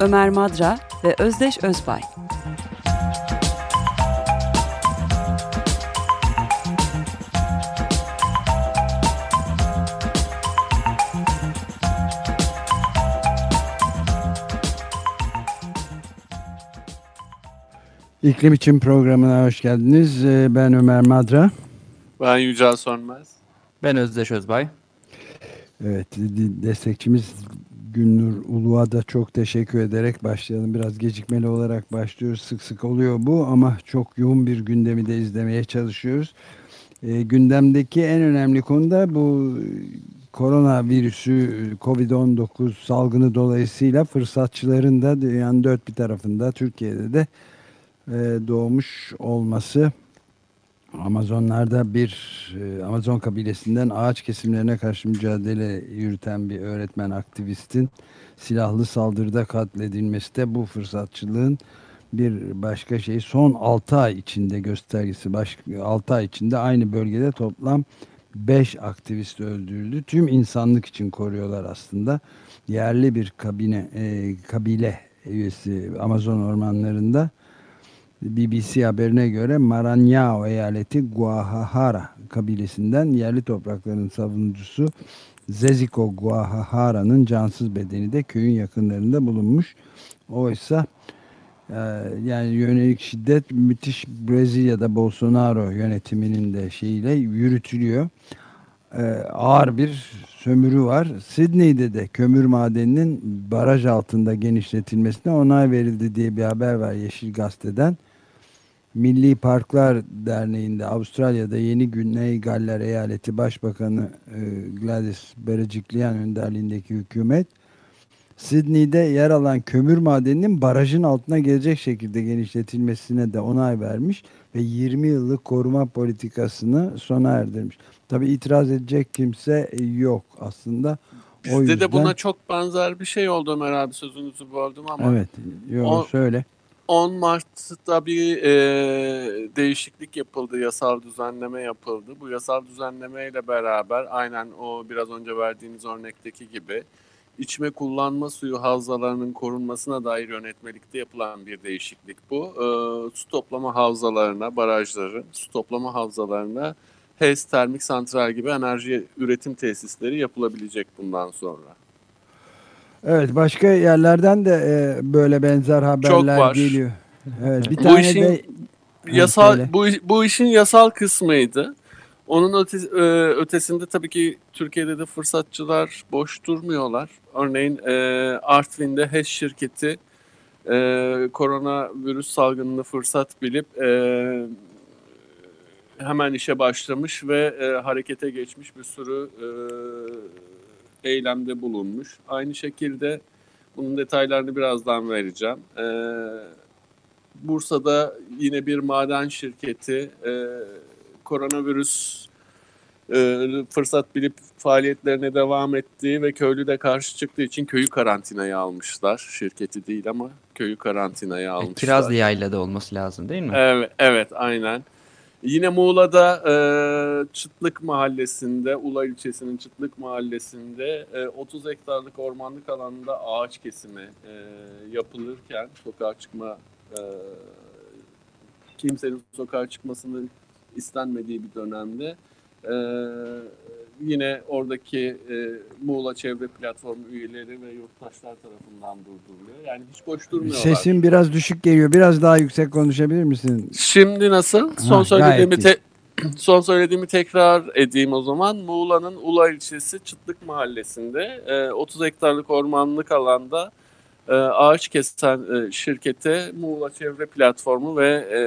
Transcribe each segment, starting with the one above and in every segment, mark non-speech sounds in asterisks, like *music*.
Ömer Madra ve Özdeş Özbay. İklim için programına hoş geldiniz. Ee, ben Ömer Madra. Ben Yücel Sönmez. Ben Özdeş Özbay. Evet, destekçimiz Günnur Uluğa da çok teşekkür ederek başlayalım. Biraz gecikmeli olarak başlıyoruz. Sık sık oluyor bu ama çok yoğun bir gündemi de izlemeye çalışıyoruz. E, gündemdeki en önemli konu da bu koronavirüsü Covid-19 salgını dolayısıyla fırsatçıların da dünyanın dört bir tarafında Türkiye'de de e, doğmuş olması. Amazonlarda bir e, Amazon kabilesinden ağaç kesimlerine karşı mücadele yürüten bir öğretmen aktivistin silahlı saldırıda katledilmesi de bu fırsatçılığın bir başka şey. Son 6 ay içinde göstergesi baş, 6 ay içinde aynı bölgede toplam 5 aktivist öldürüldü. Tüm insanlık için koruyorlar aslında. Yerli bir kabine e, kabile üyesi Amazon ormanlarında BBC haberine göre Maranhão eyaleti Guajajara kabilesinden yerli toprakların savunucusu Zeziko Guajajara'nın cansız bedeni de köyün yakınlarında bulunmuş. Oysa e, yani yönelik şiddet müthiş Brezilya'da Bolsonaro yönetiminin de şeyiyle yürütülüyor. E, ağır bir sömürü var. Sydney'de de kömür madeninin baraj altında genişletilmesine onay verildi diye bir haber var Yeşil Gazete'den. Milli Parklar Derneği'nde Avustralya'da Yeni Güney Galler Eyaleti Başbakanı e, Gladys Berejiklian önderliğindeki hükümet Sydney'de yer alan kömür madeninin barajın altına gelecek şekilde genişletilmesine de onay vermiş ve 20 yıllık koruma politikasını sona erdirmiş. Tabi itiraz edecek kimse yok aslında. Bizde o yüzden... de buna çok benzer bir şey oldu Ömer abi sözünüzü böldüm ama. Evet, yok o... söyle. 10 Mart'ta bir e, değişiklik yapıldı, yasal düzenleme yapıldı. Bu yasal düzenleme ile beraber aynen o biraz önce verdiğiniz örnekteki gibi içme kullanma suyu havzalarının korunmasına dair yönetmelikte yapılan bir değişiklik bu. E, su toplama havzalarına, barajların su toplama havzalarına HES termik santral gibi enerji üretim tesisleri yapılabilecek bundan sonra. Evet başka yerlerden de e, böyle benzer haberler geliyor. Evet bir tane bu işin de yasal bu bu işin yasal kısmıydı. Onun öte, e, ötesinde tabii ki Türkiye'de de fırsatçılar boş durmuyorlar. Örneğin e, Artvin'de HES şirketi e, koronavirüs salgınını fırsat bilip e, hemen işe başlamış ve e, harekete geçmiş bir sürü e, eylemde bulunmuş. Aynı şekilde bunun detaylarını birazdan vereceğim. Ee, Bursa'da yine bir maden şirketi e, koronavirüs e, fırsat bilip faaliyetlerine devam ettiği ve köylü de karşı çıktığı için köyü karantinaya almışlar. Şirketi değil ama köyü karantinaya almışlar. E, Kirazlı Yayla'da olması lazım değil mi? Evet, evet aynen. Yine Muğla'da e, Çıtlık Mahallesi'nde, Ula ilçesinin Çıtlık Mahallesi'nde e, 30 hektarlık ormanlık alanda ağaç kesimi e, yapılırken sokağa çıkma e, kimsenin sokağa çıkmasını istenmediği bir dönemde e, yine oradaki e, Muğla Çevre Platformu üyeleri ve yurttaşlar tarafından durduruluyor. Yani hiç boş durmuyorlar. Sesin biraz düşük geliyor. Biraz daha yüksek konuşabilir misin? Şimdi nasıl? Son ha, söylediğimi te- *clears throat* son söylediğimi tekrar edeyim o zaman. Muğla'nın Ula ilçesi Çıtlık Mahallesi'nde e, 30 hektarlık ormanlık alanda e, ağaç kesen e, şirkete Muğla Çevre Platformu ve e,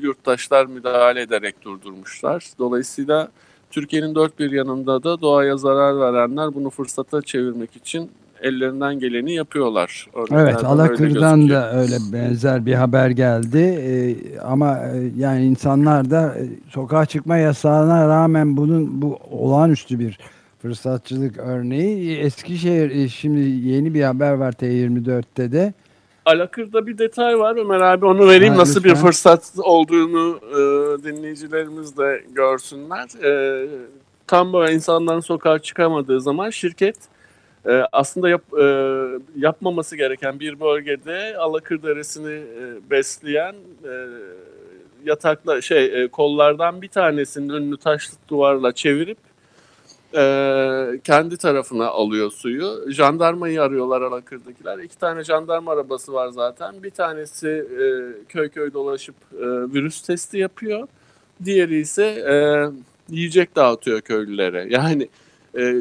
yurttaşlar müdahale ederek durdurmuşlar. Dolayısıyla Türkiye'nin dört bir yanında da doğaya zarar verenler bunu fırsata çevirmek için ellerinden geleni yapıyorlar. Evet Örneklerden öyle Alakır'dan da öyle benzer bir haber geldi. Ee, ama e, yani insanlar da e, sokağa çıkma yasağına rağmen bunun bu olağanüstü bir fırsatçılık örneği. Eskişehir e, şimdi yeni bir haber var T24'te de Alakır'da bir detay var. Ömer abi onu vereyim. Ha, nasıl bir fırsat olduğunu e, dinleyicilerimiz de görsünler. E, tam böyle insanların sokağa çıkamadığı zaman şirket e, aslında yap, e, yapmaması gereken bir bölgede Alakır Deresi'ni e, besleyen e, yatakla şey e, kollardan bir tanesinin önünü taşlı duvarla çevirip e, kendi tarafına alıyor suyu. Jandarmayı arıyorlar Alakır'dakiler. İki tane jandarma arabası var zaten. Bir tanesi e, köy köy dolaşıp e, virüs testi yapıyor. Diğeri ise e, yiyecek dağıtıyor köylülere. Yani e,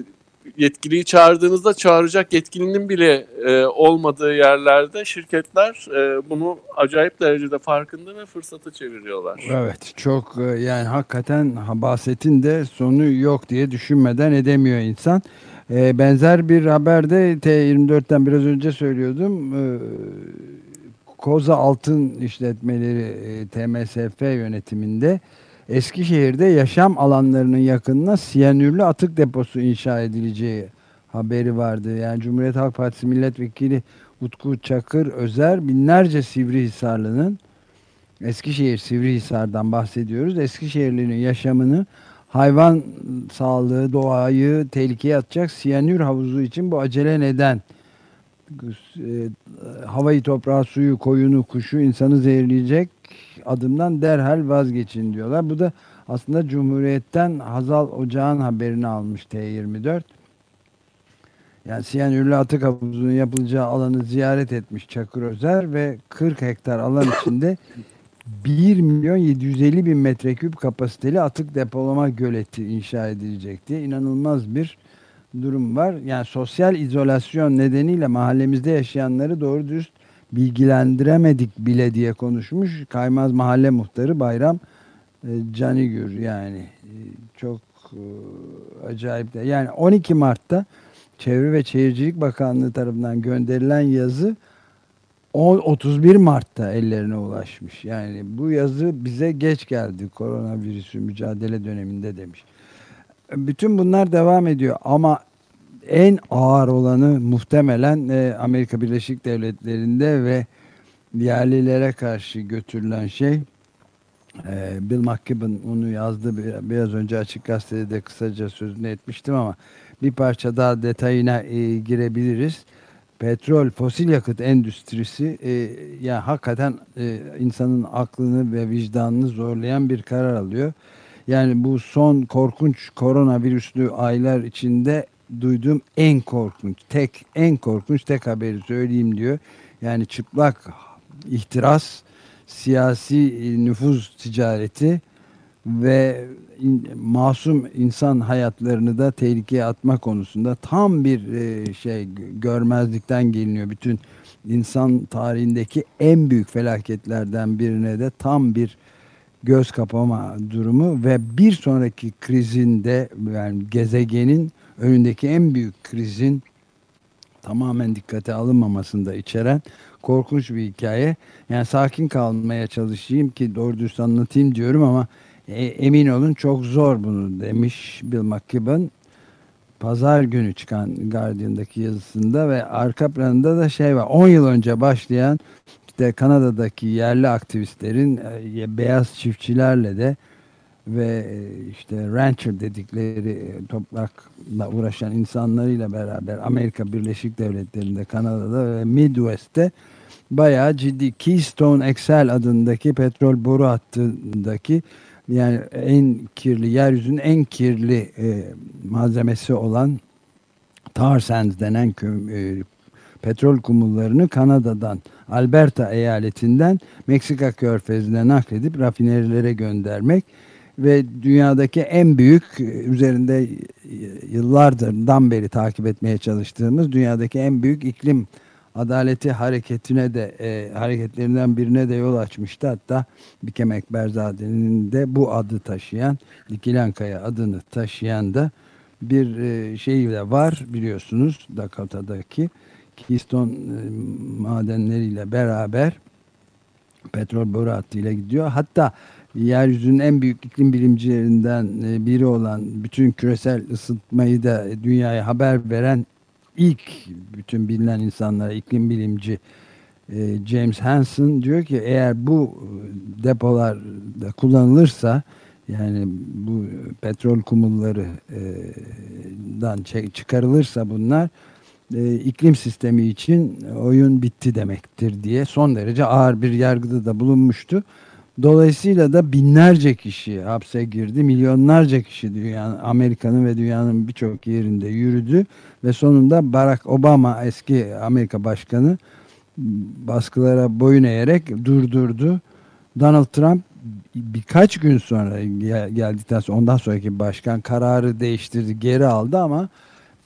yetkiliyi çağırdığınızda çağıracak yetkilinin bile e, olmadığı yerlerde şirketler e, bunu acayip derecede farkında ve fırsatı çeviriyorlar. Evet çok e, yani hakikaten habasetin de sonu yok diye düşünmeden edemiyor insan. E, benzer bir haberde T24'ten biraz önce söylüyordum. E, Koza Altın işletmeleri e, TMSF yönetiminde Eskişehir'de yaşam alanlarının yakınına siyanürlü atık deposu inşa edileceği haberi vardı. Yani Cumhuriyet Halk Partisi milletvekili Utku Çakır Özer binlerce Sivrihisarlı'nın Eskişehir Sivrihisar'dan bahsediyoruz. Eskişehirli'nin yaşamını hayvan sağlığı, doğayı tehlikeye atacak siyanür havuzu için bu acele neden? E, havayı, toprağı, suyu, koyunu, kuşu insanı zehirleyecek adımdan derhal vazgeçin diyorlar. Bu da aslında Cumhuriyet'ten Hazal Ocağın haberini almış T24. Yani siyanürlü atık havuzunun yapılacağı alanı ziyaret etmiş Çakır Özer ve 40 hektar alan içinde 1 milyon 750 bin metreküp kapasiteli atık depolama göleti inşa edilecek diye inanılmaz bir durum var. Yani sosyal izolasyon nedeniyle mahallemizde yaşayanları doğru dürüst bilgilendiremedik bile diye konuşmuş. Kaymaz Mahalle Muhtarı Bayram e, Canigür yani e, çok e, acayip de. Yani 12 Mart'ta Çevre ve Şehircilik Bakanlığı tarafından gönderilen yazı 10, 31 Mart'ta ellerine ulaşmış. Yani bu yazı bize geç geldi koronavirüsü mücadele döneminde demiş. Bütün bunlar devam ediyor ama en ağır olanı muhtemelen e, Amerika Birleşik Devletleri'nde ve yerlilere karşı götürülen şey e, Bill McKibben onu yazdı bir- biraz önce Açık Gazete'de de kısaca sözünü etmiştim ama bir parça daha detayına e, girebiliriz. Petrol, fosil yakıt endüstrisi e, ya hakikaten e, insanın aklını ve vicdanını zorlayan bir karar alıyor. Yani bu son korkunç koronavirüslü aylar içinde duyduğum en korkunç, tek en korkunç tek haberi söyleyeyim diyor. Yani çıplak ihtiras, siyasi e, nüfuz ticareti ve masum insan hayatlarını da tehlikeye atma konusunda tam bir e, şey gö- görmezlikten geliniyor. Bütün insan tarihindeki en büyük felaketlerden birine de tam bir göz kapama durumu ve bir sonraki krizinde yani gezegenin önündeki en büyük krizin tamamen dikkate alınmamasını da içeren korkunç bir hikaye. Yani sakin kalmaya çalışayım ki doğru dürüst anlatayım diyorum ama e, emin olun çok zor bunu demiş Bill McKibben. Pazar günü çıkan Guardian'daki yazısında ve arka planında da şey var. 10 yıl önce başlayan işte Kanada'daki yerli aktivistlerin e, beyaz çiftçilerle de ve e, işte rancher dedikleri e, toprakla uğraşan insanlarıyla beraber Amerika Birleşik Devletleri'nde, Kanada'da ve Midwest'te bayağı ciddi Keystone XL adındaki petrol boru hattındaki yani en kirli, yeryüzünün en kirli e, malzemesi olan tar sands denen kö- e, petrol kumullarını Kanada'dan, Alberta eyaletinden Meksika körfezine nakledip rafinerilere göndermek ve dünyadaki en büyük e, üzerinde e, yıllardan beri takip etmeye çalıştığımız dünyadaki en büyük iklim adaleti hareketine de e, hareketlerinden birine de yol açmıştı. Hatta Bikem Ekberzade'nin de bu adı taşıyan Dikilenkaya adını taşıyan da bir e, şey de var biliyorsunuz Dakota'daki Keystone e, madenleriyle beraber petrol boru hattıyla gidiyor. Hatta yeryüzünün en büyük iklim bilimcilerinden e, biri olan bütün küresel ısıtmayı da dünyaya haber veren ilk bütün bilinen insanlara iklim bilimci e, James Hansen diyor ki eğer bu depolar da kullanılırsa yani bu petrol kumullarından çıkarılırsa bunlar e, iklim sistemi için oyun bitti demektir diye son derece ağır bir yargıda da bulunmuştu. Dolayısıyla da binlerce kişi hapse girdi. Milyonlarca kişi dünyanın, Amerika'nın ve dünyanın birçok yerinde yürüdü. Ve sonunda Barack Obama eski Amerika Başkanı baskılara boyun eğerek durdurdu. Donald Trump birkaç gün sonra gel, geldikten sonra ondan sonraki başkan kararı değiştirdi, geri aldı ama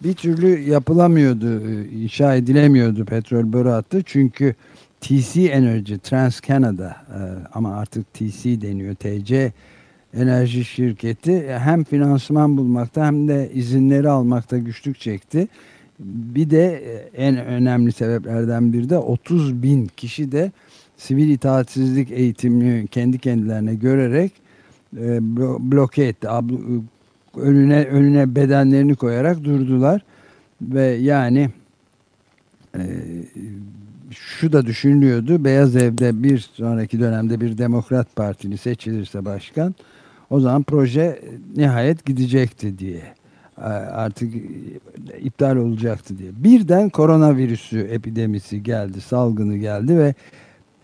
bir türlü yapılamıyordu, inşa edilemiyordu petrol boru hattı. Çünkü TC Energy, Trans Canada e, ama artık TC deniyor, TC enerji şirketi hem finansman bulmakta hem de izinleri almakta güçlük çekti. Bir de e, en önemli sebeplerden biri de 30 bin kişi de sivil itaatsizlik eğitimini kendi kendilerine görerek e, bloke etti. Önüne, önüne bedenlerini koyarak durdular. Ve yani e, şu da düşünülüyordu. Beyaz Ev'de bir sonraki dönemde bir Demokrat Partili seçilirse başkan o zaman proje nihayet gidecekti diye artık iptal olacaktı diye. Birden koronavirüsü epidemisi geldi, salgını geldi ve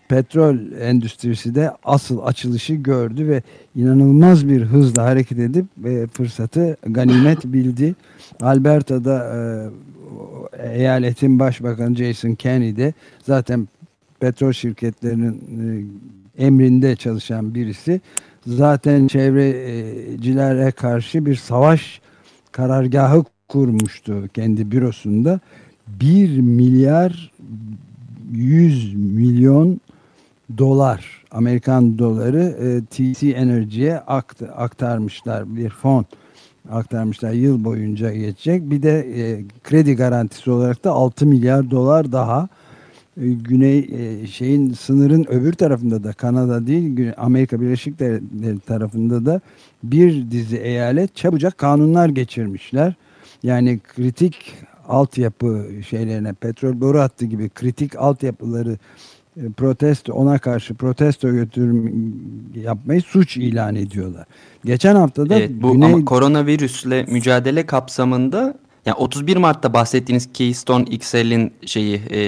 petrol endüstrisi de asıl açılışı gördü ve inanılmaz bir hızla hareket edip ve fırsatı ganimet bildi. Alberta'da e, eyaletin başbakanı Jason Kenney de zaten petrol şirketlerinin e, emrinde çalışan birisi. Zaten çevrecilere karşı bir savaş karargahı kurmuştu kendi bürosunda. 1 milyar 100 milyon dolar Amerikan doları e, TC Energy'ye akt, aktarmışlar bir fon aktarmışlar yıl boyunca geçecek bir de e, kredi garantisi olarak da 6 milyar dolar daha e, güney e, şeyin sınırın öbür tarafında da Kanada değil Amerika Birleşik Devletleri tarafında da bir dizi eyalet çabucak kanunlar geçirmişler. Yani kritik altyapı şeylerine petrol boru hattı gibi kritik altyapıları e, protesto ona karşı protesto götürüm yapmayı suç ilan ediyorlar. Geçen hafta da evet, bu Güney... ama koronavirüsle mücadele kapsamında yani 31 Mart'ta bahsettiğiniz Keystone XL'in şeyi e,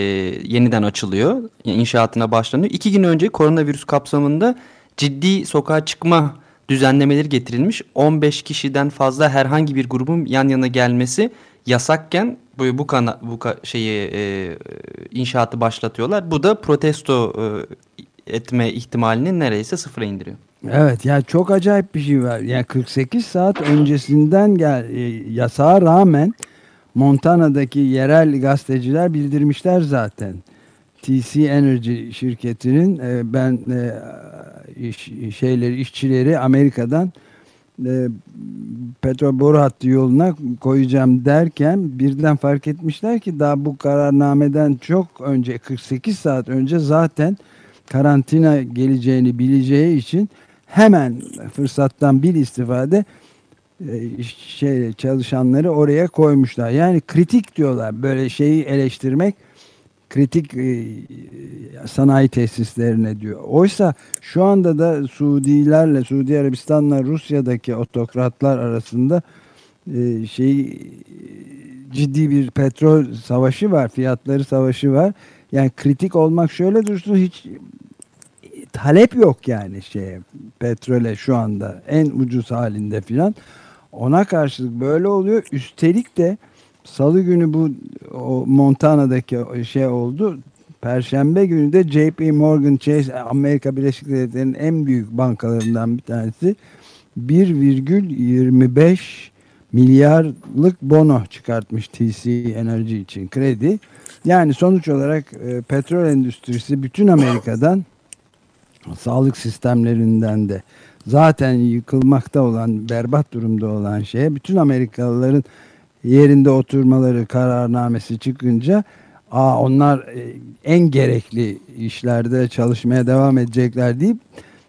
yeniden açılıyor. Yani inşaatına başlanıyor. İki gün önce koronavirüs kapsamında ciddi sokağa çıkma düzenlemeleri getirilmiş. 15 kişiden fazla herhangi bir grubun yan yana gelmesi yasakken bu bu kana bu ka, şeyi e, inşaatı başlatıyorlar. Bu da protesto e, etme ihtimalini neredeyse sıfıra indiriyor. Evet yani çok acayip bir şey var. Yani 48 saat öncesinden gel e, yasağa rağmen Montana'daki yerel gazeteciler bildirmişler zaten. TC Energy şirketinin e, ben e, iş, şeyleri işçileri Amerika'dan e, petrol boru hattı yoluna koyacağım derken birden fark etmişler ki daha bu kararnameden çok önce 48 saat önce zaten karantina geleceğini bileceği için hemen fırsattan bir istifade e, şey çalışanları oraya koymuşlar. Yani kritik diyorlar böyle şeyi eleştirmek kritik e, sanayi tesislerine diyor. Oysa şu anda da Suudilerle, Suudi Arabistan'la Rusya'daki otokratlar arasında e, şey ciddi bir petrol savaşı var, fiyatları savaşı var. Yani kritik olmak şöyle dursun hiç talep yok yani şeye petrole şu anda en ucuz halinde filan. Ona karşılık böyle oluyor. Üstelik de Salı günü bu o Montana'daki şey oldu. Perşembe günü de JP Morgan Chase Amerika Birleşik Devletleri'nin en büyük bankalarından bir tanesi 1,25 milyarlık bono çıkartmış TC Enerji için kredi. Yani sonuç olarak e, petrol endüstrisi bütün Amerika'dan sağlık sistemlerinden de zaten yıkılmakta olan, berbat durumda olan şeye bütün Amerikalıların yerinde oturmaları kararnamesi çıkınca Aa, onlar e, en gerekli işlerde çalışmaya devam edecekler. deyip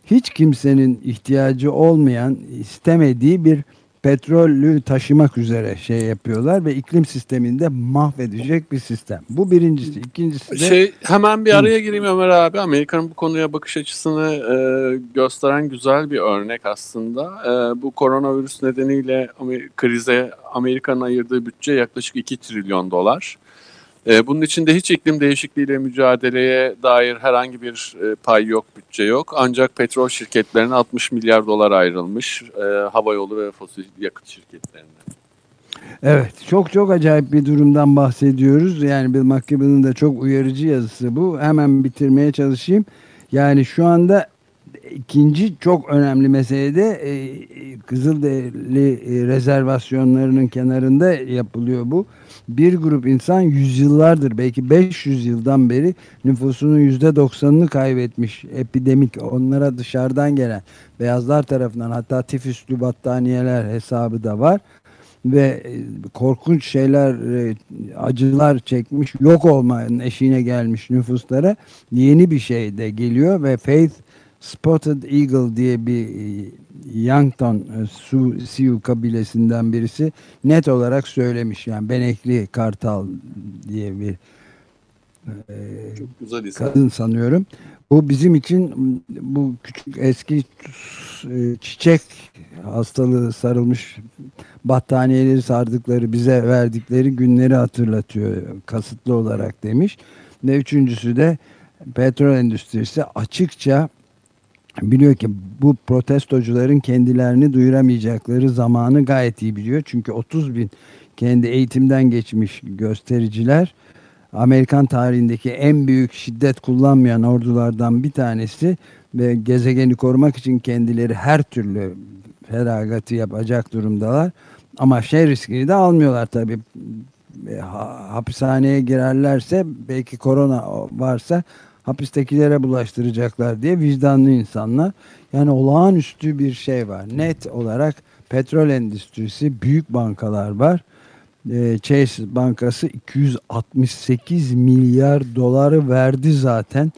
hiç kimsenin ihtiyacı olmayan, istemediği bir petrolü taşımak üzere şey yapıyorlar ve iklim sisteminde mahvedecek bir sistem. Bu birincisi. İkincisi de... Şey, hemen bir araya gireyim Ömer abi. Amerika'nın bu konuya bakış açısını e, gösteren güzel bir örnek aslında. E, bu koronavirüs nedeniyle krize Amerika'nın ayırdığı bütçe yaklaşık 2 trilyon dolar. E, bunun içinde hiç iklim değişikliğiyle mücadeleye dair herhangi bir e, pay yok, bütçe yok. Ancak petrol şirketlerine 60 milyar dolar ayrılmış, e, hava yolu ve fosil yakıt şirketlerine. Evet, çok çok acayip bir durumdan bahsediyoruz. Yani Bill McKibben'ın da çok uyarıcı yazısı bu. Hemen bitirmeye çalışayım. Yani şu anda ikinci çok önemli meselede e, Kızılderili e, rezervasyonlarının kenarında yapılıyor bu. Bir grup insan yüzyıllardır belki 500 yıldan beri nüfusunun %90'ını kaybetmiş epidemik onlara dışarıdan gelen beyazlar tarafından hatta tifüslü battaniyeler hesabı da var. Ve e, korkunç şeyler e, acılar çekmiş yok olmanın eşiğine gelmiş nüfuslara yeni bir şey de geliyor ve Faith Spotted Eagle diye bir e, Yankton e, Sioux kabilesinden birisi net olarak söylemiş. Yani Benekli Kartal diye bir e, Çok güzel kadın sanıyorum. Bu bizim için bu küçük eski çiçek hastalığı sarılmış battaniyeleri sardıkları bize verdikleri günleri hatırlatıyor kasıtlı olarak demiş. Ve üçüncüsü de petrol endüstrisi açıkça biliyor ki bu protestocuların kendilerini duyuramayacakları zamanı gayet iyi biliyor. Çünkü 30 bin kendi eğitimden geçmiş göstericiler Amerikan tarihindeki en büyük şiddet kullanmayan ordulardan bir tanesi ve gezegeni korumak için kendileri her türlü feragatı yapacak durumdalar. Ama şey riskini de almıyorlar tabii. Hapishaneye girerlerse belki korona varsa hapistekilere bulaştıracaklar diye vicdanlı insanlar. Yani olağanüstü bir şey var. Net olarak petrol endüstrisi, büyük bankalar var. Ee, Chase Bankası 268 milyar doları verdi zaten.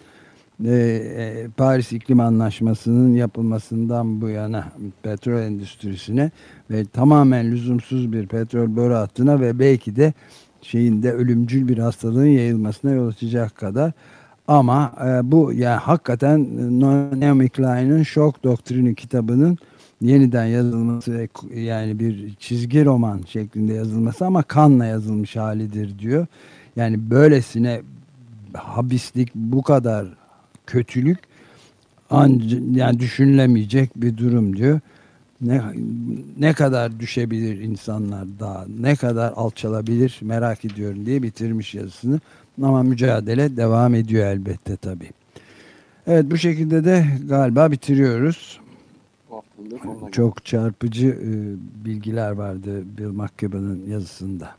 Ee, e, Paris İklim Anlaşması'nın yapılmasından bu yana petrol endüstrisine ve tamamen lüzumsuz bir petrol boru hattına ve belki de şeyinde ölümcül bir hastalığın yayılmasına yol açacak kadar ama e, bu yani hakikaten e, Naomi Klein'in Şok Doktrini kitabının yeniden yazılması yani bir çizgi roman şeklinde yazılması ama kanla yazılmış halidir diyor. Yani böylesine habislik bu kadar kötülük yani düşünülemeyecek bir durum diyor. Ne, ne kadar düşebilir insanlar daha ne kadar alçalabilir merak ediyorum diye bitirmiş yazısını. Ama mücadele devam ediyor elbette tabii. Evet bu şekilde de galiba bitiriyoruz. Çok çarpıcı e, bilgiler vardı Bill McKibben'ın yazısında.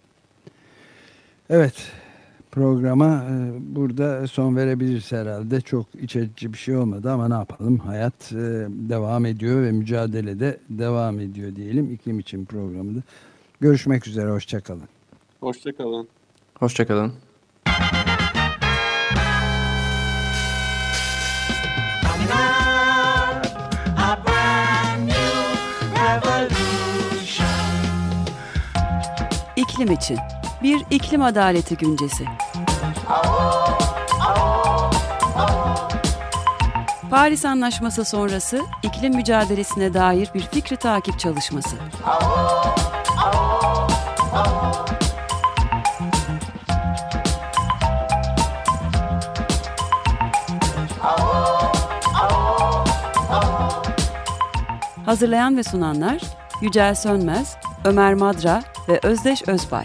Evet programa e, burada son verebiliriz herhalde. Çok iç açıcı bir şey olmadı ama ne yapalım hayat e, devam ediyor ve mücadele de devam ediyor diyelim. iklim için programında. Görüşmek üzere hoşçakalın. Hoşçakalın. Hoşçakalın. İklim için bir iklim adaleti güncesi. Paris Anlaşması sonrası iklim mücadelesine dair bir fikri takip çalışması. Hazırlayan ve sunanlar Yücel Sönmez, Ömer Madra ve Özdeş Özbay.